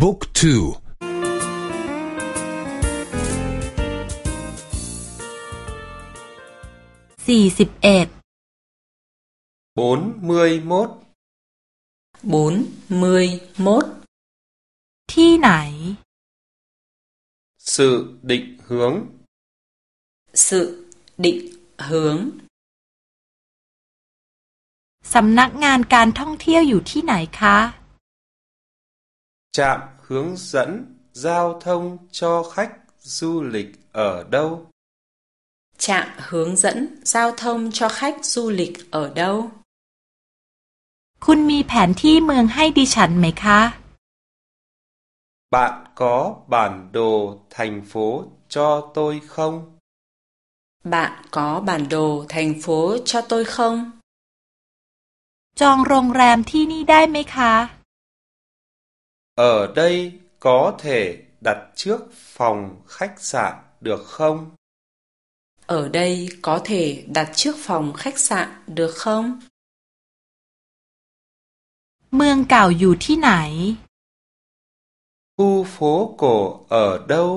บุ๊กทูสี่สิบเอ็ด bốn mươi mốt bốn mươi mốt ที่ไหน sự định hướng sự định hướng สำนักงานการท่องเที่ยวอยู่ที่ไหนคะ trạm hướng dẫn giao thông cho khách du lịch ở đâu trạm hướng dẫn giao thông cho khách du lịch ở đâu คุณมีแผนที่เมืองให้ดิฉันไหมคะ bạn có bản đồ thành phố cho tôi không bạn có bản đồ thành phố cho tôi không จองโรงแรมที่นี่ได้ไหมคะ ở đây có thể đặt trước phòng khách sạn được không ở đây có thể đặt trước phòng khách sạn được không เมืองเก่าอยู่ที่ไหน khu phố cổ ở đâu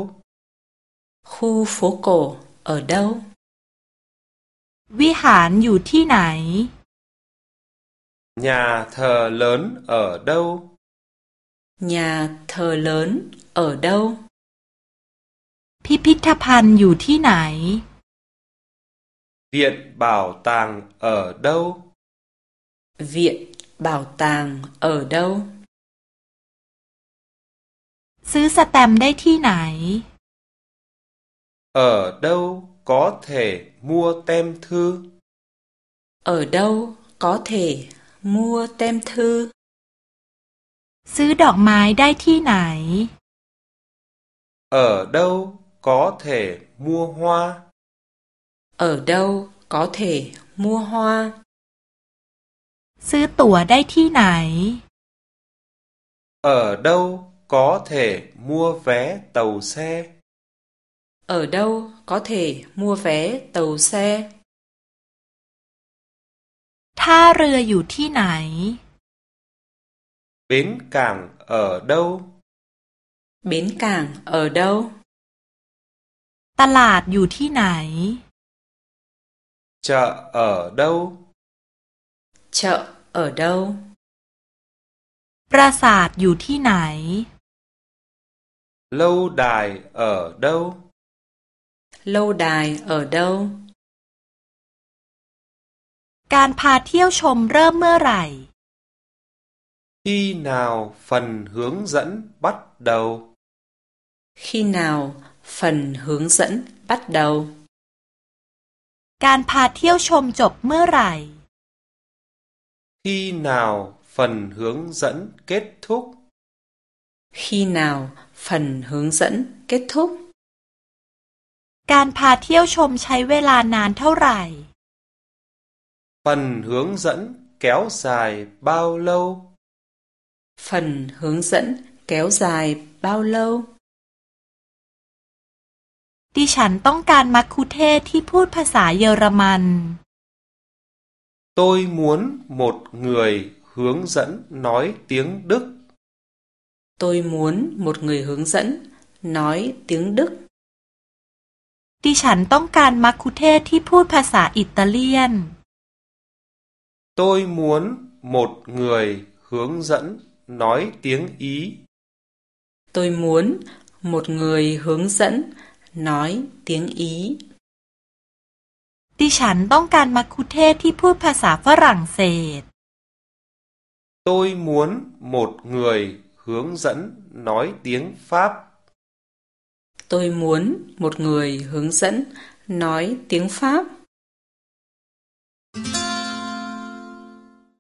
khu phố cổ ở đâu วิหารอยู่ที่ไหน nhà thờ lớn ở đâu nhà thờ lớn ở đâu พิพิธภัณฑ์อยู่ที่ไหน viện bảo tàng ở đâu viện bảo tàng ở đâu ซื้อสแตมป์ได้ที่ไหน ở đâu có thể mua tem thư ở đâu có thể mua tem thư ซื้อดอกไม้ได้ที่ไหน ở đâu có thể mua hoa ở đâu có thể mua hoa ซื้อตั๋วได้ที่ไหน ở đâu có thể mua vé tàu xe ở đâu có thể mua vé tàu xe ท่าเรืออยู่ที่ไหน bến cảng ở đâu bến cảng ở đâu ตลาดอยู่ที่ไหน chợ ở đâu chợ ở đâu ปราสาทอยู่ที่ไหน lâu đài ở đâu lâu đài ở đâu การพาเที่ยวชมเริ่มเมื่อไหร่ khi nào phần hướng dẫn bắt đầu khi nào phần hướng dẫn bắt đầu การพาเที่ยวชมจบเมื่อไหร่ khi nào phần hướng dẫn kết thúc khi nào phần hướng dẫn kết thúc การพาเที่ยวชมใช้เวลานานเท่าไหร่ phần hướng dẫn kéo dài bao lâu phần hướng dẫn kéo dài bao lâu ดิฉันต้องการมัคคุเทศก์ที่พูดภาษาเยอรมัน tôi muốn một người hướng dẫn nói tiếng đức tôi muốn một người hướng dẫn nói tiếng đức ดิฉันต้องการมัคคุเทศก์ที่พูดภาษาอิตาเลียน tôi muốn một người hướng dẫn nói tiếng ý tôi muốn một người hướng dẫn nói tiếng ý ดิฉันต้องการมัคคุเทศก์ที่พูดภาษาฝรั่งเศส tôi muốn một người hướng dẫn nói tiếng pháp tôi muốn một người hướng dẫn nói tiếng pháp